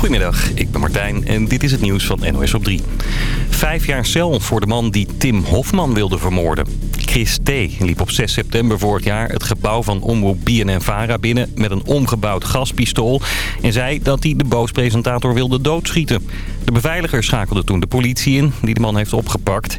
Goedemiddag, ik ben Martijn en dit is het nieuws van NOS op 3. Vijf jaar cel voor de man die Tim Hofman wilde vermoorden. Chris T. liep op 6 september vorig jaar het gebouw van Omroep BNN-Vara binnen... met een omgebouwd gaspistool en zei dat hij de boospresentator wilde doodschieten. De beveiliger schakelde toen de politie in, die de man heeft opgepakt...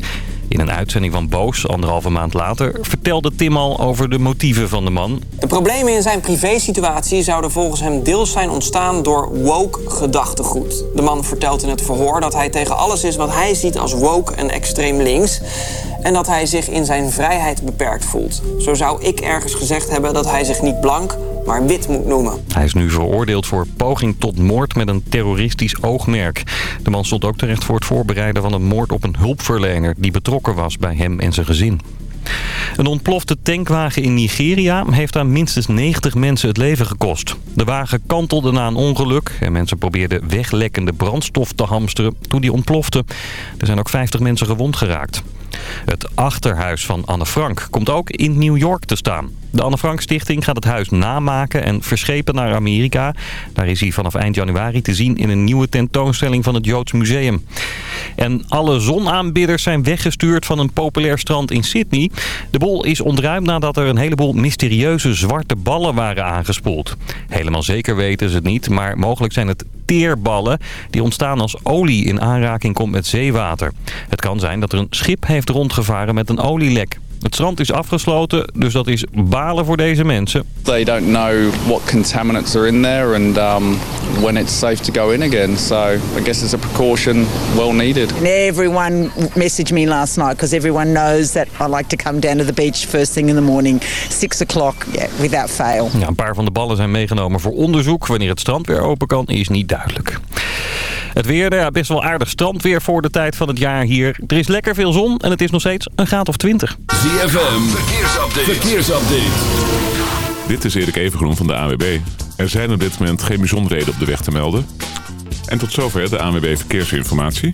In een uitzending van Boos, anderhalve maand later, vertelde Tim al over de motieven van de man. De problemen in zijn privésituatie zouden volgens hem deels zijn ontstaan door woke gedachtegoed. De man vertelt in het verhoor dat hij tegen alles is wat hij ziet als woke en extreem links. En dat hij zich in zijn vrijheid beperkt voelt. Zo zou ik ergens gezegd hebben dat hij zich niet blank, maar wit moet noemen. Hij is nu veroordeeld voor poging tot moord met een terroristisch oogmerk. De man stond ook terecht voor het voorbereiden van een moord op een hulpverlener... die betrokken was bij hem en zijn gezin. Een ontplofte tankwagen in Nigeria heeft aan minstens 90 mensen het leven gekost. De wagen kantelde na een ongeluk en mensen probeerden weglekkende brandstof te hamsteren toen die ontplofte. Er zijn ook 50 mensen gewond geraakt. Het achterhuis van Anne Frank komt ook in New York te staan. De Anne Frank Stichting gaat het huis namaken en verschepen naar Amerika. Daar is hij vanaf eind januari te zien in een nieuwe tentoonstelling van het Joods Museum. En alle zonaanbidders zijn weggestuurd van een populair strand in Sydney. De bol is ontruimd nadat er een heleboel mysterieuze zwarte ballen waren aangespoeld. Helemaal zeker weten ze het niet, maar mogelijk zijn het teerballen die ontstaan als olie in aanraking komt met zeewater. Het kan zijn dat er een schip heeft rondgevaren met een olielek. Het strand is afgesloten, dus dat is balen voor deze mensen. They don't know what contaminants are in there and um, when it's safe to go in again. So I guess it's a precaution well needed. Everyone messaged me last night because everyone knows that I like to come down to the beach first thing in the morning, six o'clock, yeah, without fail. Ja, een paar van de ballen zijn meegenomen voor onderzoek. Wanneer het strand weer open kan, is niet duidelijk. Het weer, ja, best wel aardig strandweer voor de tijd van het jaar hier. Er is lekker veel zon en het is nog steeds een graad of 20. ZFM, verkeersupdate. verkeersupdate. Dit is Erik Evengroen van de AWB. Er zijn op dit moment geen bijzonderheden op de weg te melden. En tot zover de ANWB Verkeersinformatie.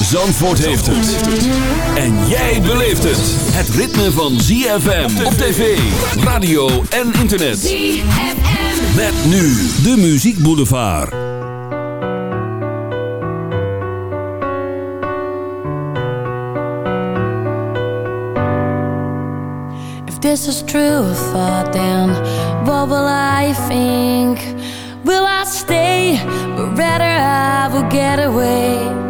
Zandvoort heeft het. En jij beleeft het. Het ritme van ZFM op tv, radio en internet. ZFM. Met nu de Muziek Boulevard. If this is true thought, then what will I think? Will I stay? Or rather I will get away.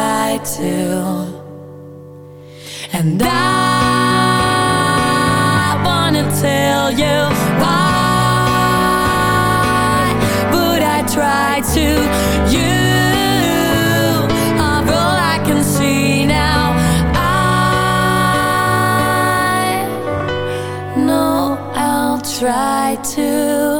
try to? And I wanna tell you why would I try to? You are all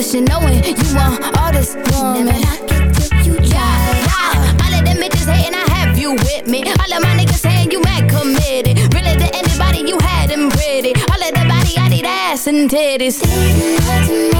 And knowing you want all this woman. Never knock it till you try. Yeah, all of them bitches hating, I have you with me. All of my niggas saying you mad committed. Really to anybody you had them pretty. All of the body, I need ass and titties. I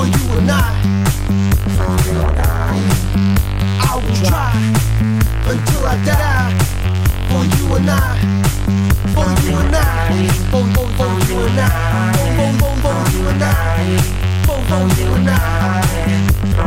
For you and I. I. Will try until I die for you and I. For you and I. For, for, for you and I. For, for, for you and I. For, for you and I.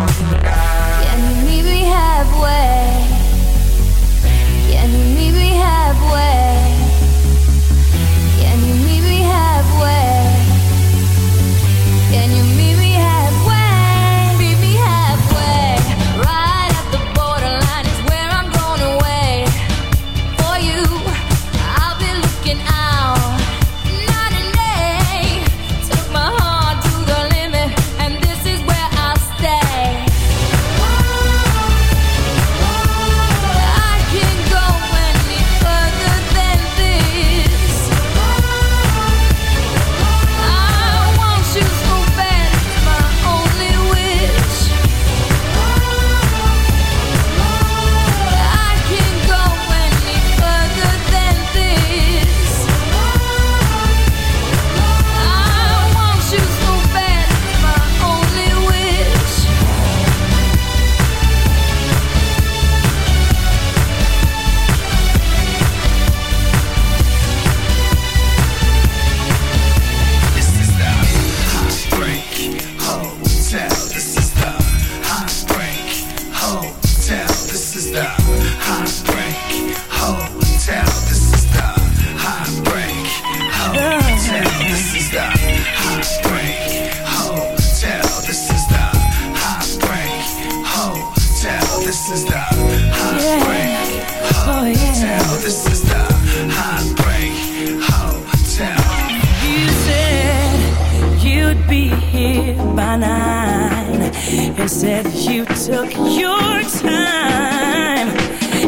by nine and said you took your time.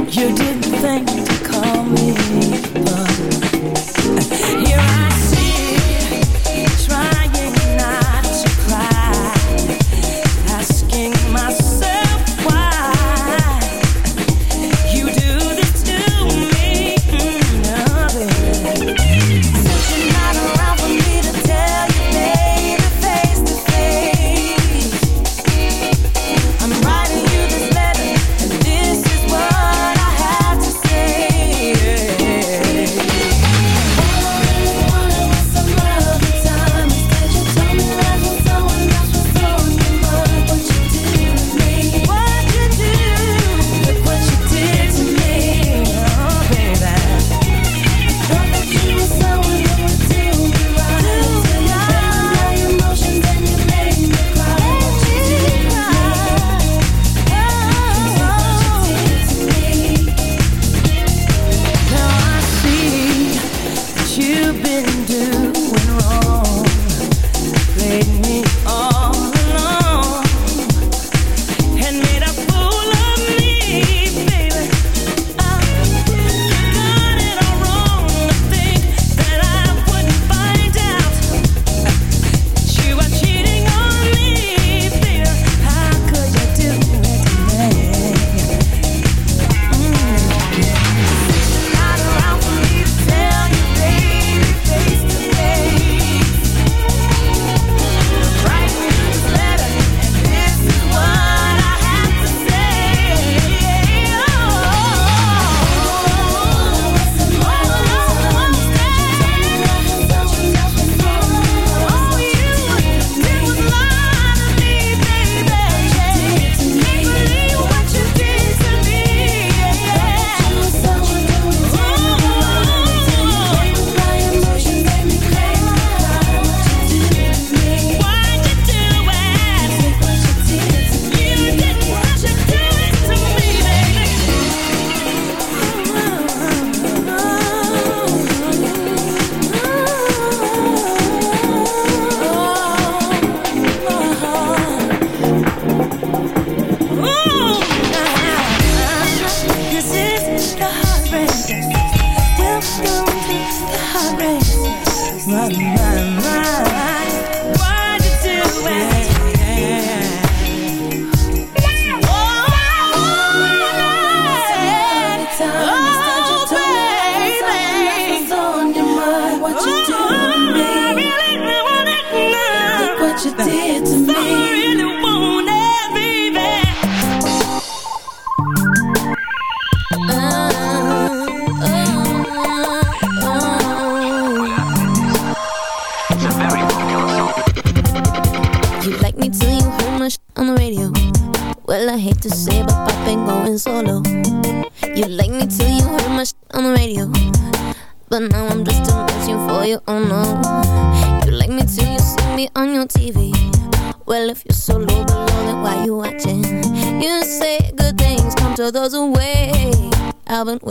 You didn't think to call me.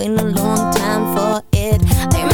in a long time for it.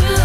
through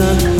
olacak.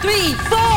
Three, four.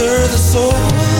stir the soul